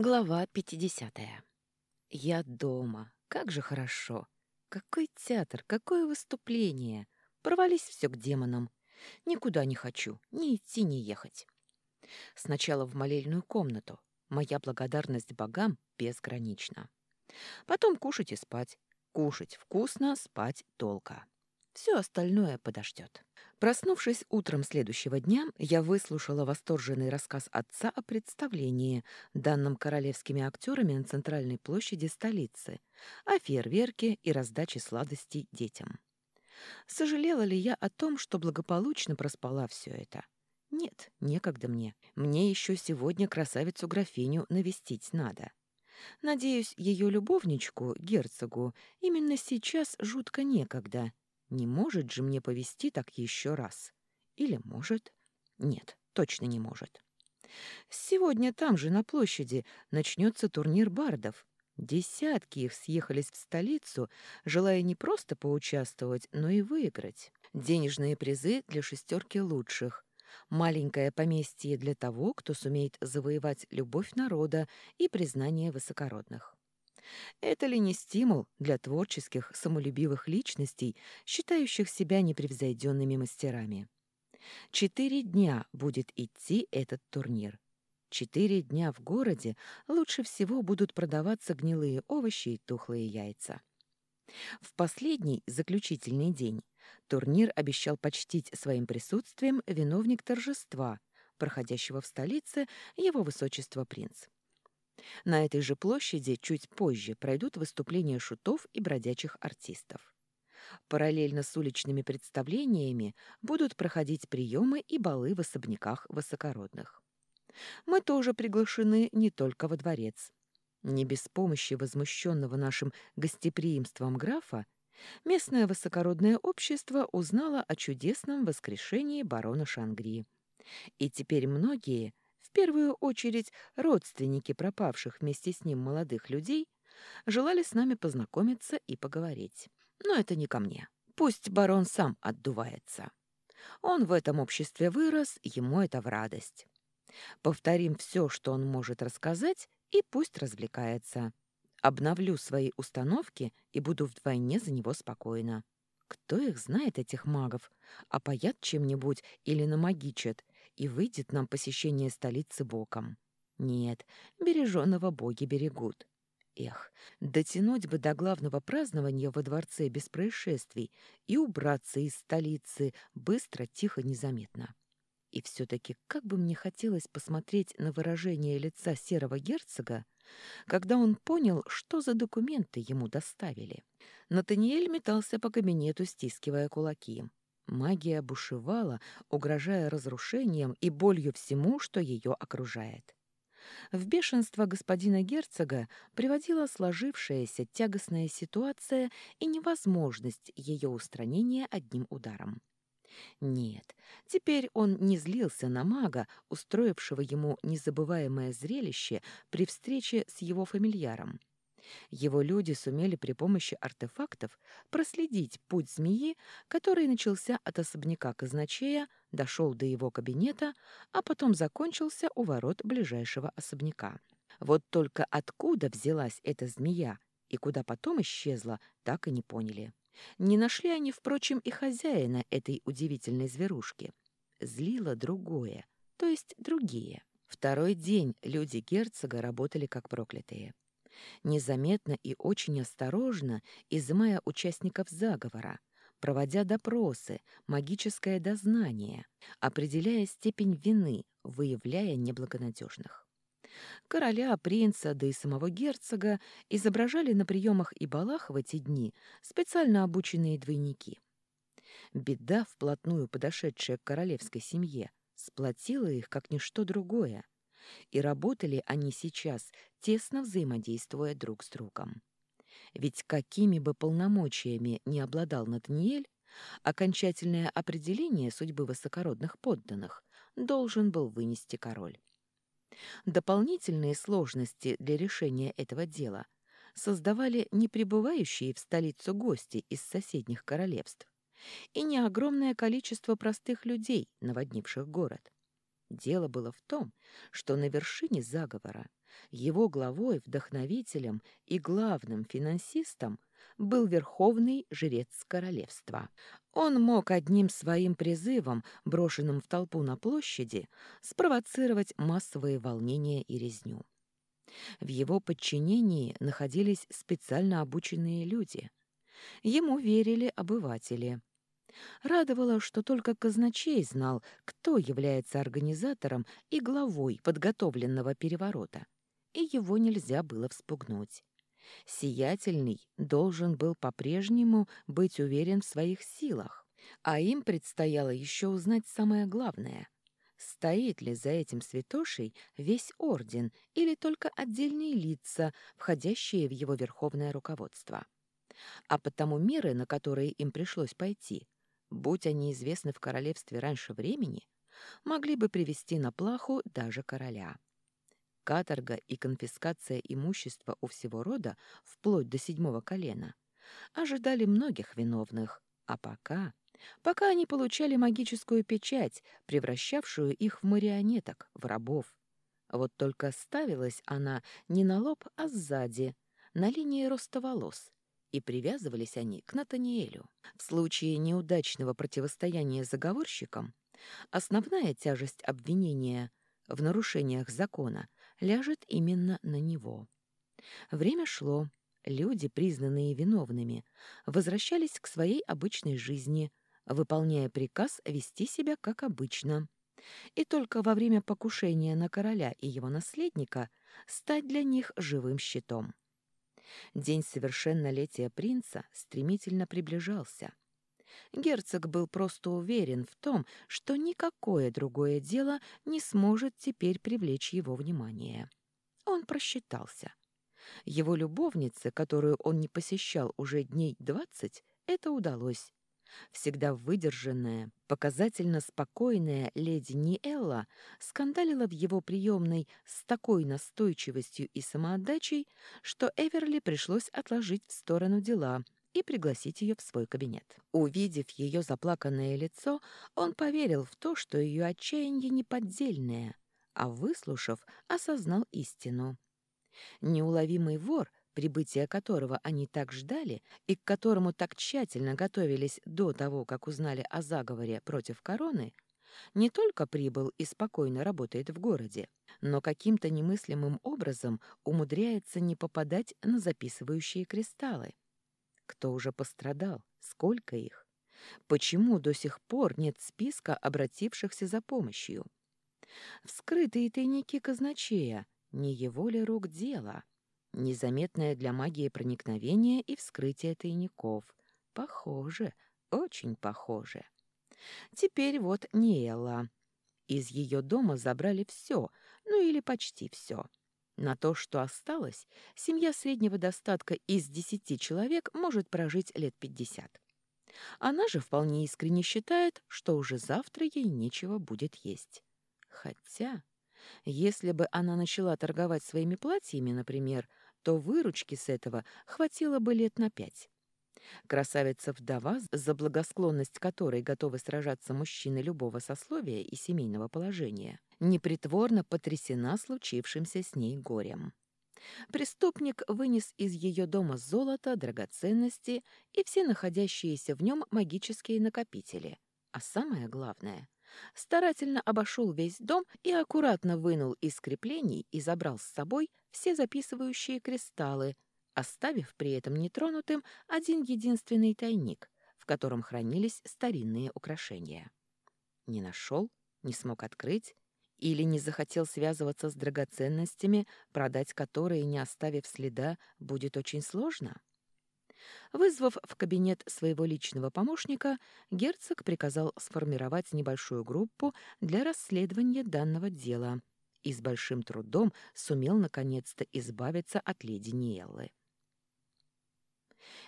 Глава 50. Я дома. Как же хорошо. Какой театр, какое выступление. Провались все к демонам. Никуда не хочу, ни идти, ни ехать. Сначала в молельную комнату. Моя благодарность богам безгранична. Потом кушать и спать. Кушать вкусно, спать долго. Все остальное подождет. Проснувшись утром следующего дня, я выслушала восторженный рассказ отца о представлении, данном королевскими актерами на центральной площади столицы, о фейерверке и раздаче сладостей детям. Сожалела ли я о том, что благополучно проспала все это? Нет, некогда мне. Мне еще сегодня красавицу-графиню навестить надо. Надеюсь, ее любовничку, герцогу, именно сейчас жутко некогда — не может же мне повести так еще раз. Или может? Нет, точно не может. Сегодня там же, на площади, начнется турнир бардов. Десятки их съехались в столицу, желая не просто поучаствовать, но и выиграть. Денежные призы для шестерки лучших. Маленькое поместье для того, кто сумеет завоевать любовь народа и признание высокородных. Это ли не стимул для творческих, самолюбивых личностей, считающих себя непревзойденными мастерами? Четыре дня будет идти этот турнир. Четыре дня в городе лучше всего будут продаваться гнилые овощи и тухлые яйца. В последний, заключительный день, турнир обещал почтить своим присутствием виновник торжества, проходящего в столице его высочество принц. На этой же площади чуть позже пройдут выступления шутов и бродячих артистов. Параллельно с уличными представлениями будут проходить приемы и балы в особняках высокородных. Мы тоже приглашены не только во дворец. Не без помощи возмущенного нашим гостеприимством графа местное высокородное общество узнало о чудесном воскрешении барона Шангри. И теперь многие – в первую очередь родственники пропавших вместе с ним молодых людей, желали с нами познакомиться и поговорить. Но это не ко мне. Пусть барон сам отдувается. Он в этом обществе вырос, ему это в радость. Повторим все, что он может рассказать, и пусть развлекается. Обновлю свои установки и буду вдвойне за него спокойна. Кто их знает, этих магов? Опоят чем-нибудь или намагичат, и выйдет нам посещение столицы боком. Нет, береженного боги берегут. Эх, дотянуть бы до главного празднования во дворце без происшествий и убраться из столицы быстро, тихо, незаметно. И все-таки как бы мне хотелось посмотреть на выражение лица серого герцога, когда он понял, что за документы ему доставили. Натаниэль метался по кабинету, стискивая кулаки. Магия бушевала, угрожая разрушением и болью всему, что ее окружает. В бешенство господина герцога приводила сложившаяся тягостная ситуация и невозможность ее устранения одним ударом. Нет, теперь он не злился на мага, устроившего ему незабываемое зрелище при встрече с его фамильяром. Его люди сумели при помощи артефактов проследить путь змеи, который начался от особняка казначея, дошел до его кабинета, а потом закончился у ворот ближайшего особняка. Вот только откуда взялась эта змея и куда потом исчезла, так и не поняли. Не нашли они, впрочем, и хозяина этой удивительной зверушки. Злило другое, то есть другие. Второй день люди герцога работали как проклятые незаметно и очень осторожно изымая участников заговора, проводя допросы, магическое дознание, определяя степень вины, выявляя неблагонадежных. Короля, принца, да и самого герцога изображали на приемах и балах в эти дни специально обученные двойники. Беда, вплотную подошедшая к королевской семье, сплотила их как ничто другое — и работали они сейчас, тесно взаимодействуя друг с другом. Ведь какими бы полномочиями не обладал Натаниэль, окончательное определение судьбы высокородных подданных должен был вынести король. Дополнительные сложности для решения этого дела создавали не прибывающие в столицу гости из соседних королевств и не огромное количество простых людей, наводнивших город. Дело было в том, что на вершине заговора его главой, вдохновителем и главным финансистом был верховный жрец королевства. Он мог одним своим призывом, брошенным в толпу на площади, спровоцировать массовые волнения и резню. В его подчинении находились специально обученные люди. Ему верили обыватели. Радовало, что только казначей знал, кто является организатором и главой подготовленного переворота, и его нельзя было вспугнуть. Сиятельный должен был по-прежнему быть уверен в своих силах, а им предстояло еще узнать самое главное — стоит ли за этим святошей весь орден или только отдельные лица, входящие в его верховное руководство. А потому меры, на которые им пришлось пойти, будь они известны в королевстве раньше времени, могли бы привести на плаху даже короля. Каторга и конфискация имущества у всего рода, вплоть до седьмого колена, ожидали многих виновных, а пока... Пока они получали магическую печать, превращавшую их в марионеток, в рабов. Вот только ставилась она не на лоб, а сзади, на линии роста волос, и привязывались они к Натаниэлю. В случае неудачного противостояния заговорщикам основная тяжесть обвинения в нарушениях закона ляжет именно на него. Время шло, люди, признанные виновными, возвращались к своей обычной жизни, выполняя приказ вести себя как обычно. И только во время покушения на короля и его наследника стать для них живым щитом. День совершеннолетия принца стремительно приближался. Герцог был просто уверен в том, что никакое другое дело не сможет теперь привлечь его внимание. Он просчитался. Его любовнице, которую он не посещал уже дней двадцать, это удалось. Всегда выдержанная, показательно спокойная леди Ниэлла скандалила в его приемной с такой настойчивостью и самоотдачей, что Эверли пришлось отложить в сторону дела и пригласить ее в свой кабинет. Увидев ее заплаканное лицо, он поверил в то, что ее отчаяние неподдельное, а выслушав, осознал истину. Неуловимый вор прибытия которого они так ждали и к которому так тщательно готовились до того, как узнали о заговоре против короны, не только прибыл и спокойно работает в городе, но каким-то немыслимым образом умудряется не попадать на записывающие кристаллы. Кто уже пострадал? Сколько их? Почему до сих пор нет списка обратившихся за помощью? Вскрытые тайники казначея, не его ли рук дело? Незаметное для магии проникновение и вскрытие тайников. Похоже, очень похоже. Теперь вот Ниэлла. Из ее дома забрали все, ну или почти все. На то, что осталось, семья среднего достатка из десяти человек может прожить лет пятьдесят. Она же вполне искренне считает, что уже завтра ей нечего будет есть. Хотя, если бы она начала торговать своими платьями, например, то выручки с этого хватило бы лет на пять. Красавица-вдова, за благосклонность которой готовы сражаться мужчины любого сословия и семейного положения, непритворно потрясена случившимся с ней горем. Преступник вынес из ее дома золото, драгоценности и все находящиеся в нем магические накопители. А самое главное, старательно обошел весь дом и аккуратно вынул из креплений и забрал с собой все записывающие кристаллы, оставив при этом нетронутым один единственный тайник, в котором хранились старинные украшения. Не нашел, не смог открыть или не захотел связываться с драгоценностями, продать которые, не оставив следа, будет очень сложно? Вызвав в кабинет своего личного помощника, герцог приказал сформировать небольшую группу для расследования данного дела и с большим трудом сумел наконец-то избавиться от леди Ниэллы.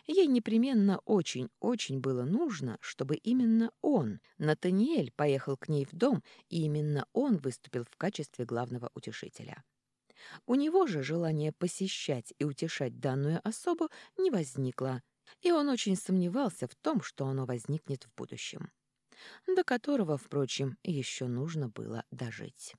Ей непременно очень-очень было нужно, чтобы именно он, Натаниэль, поехал к ней в дом, и именно он выступил в качестве главного утешителя. У него же желание посещать и утешать данную особу не возникло, и он очень сомневался в том, что оно возникнет в будущем. до которого, впрочем, еще нужно было дожить.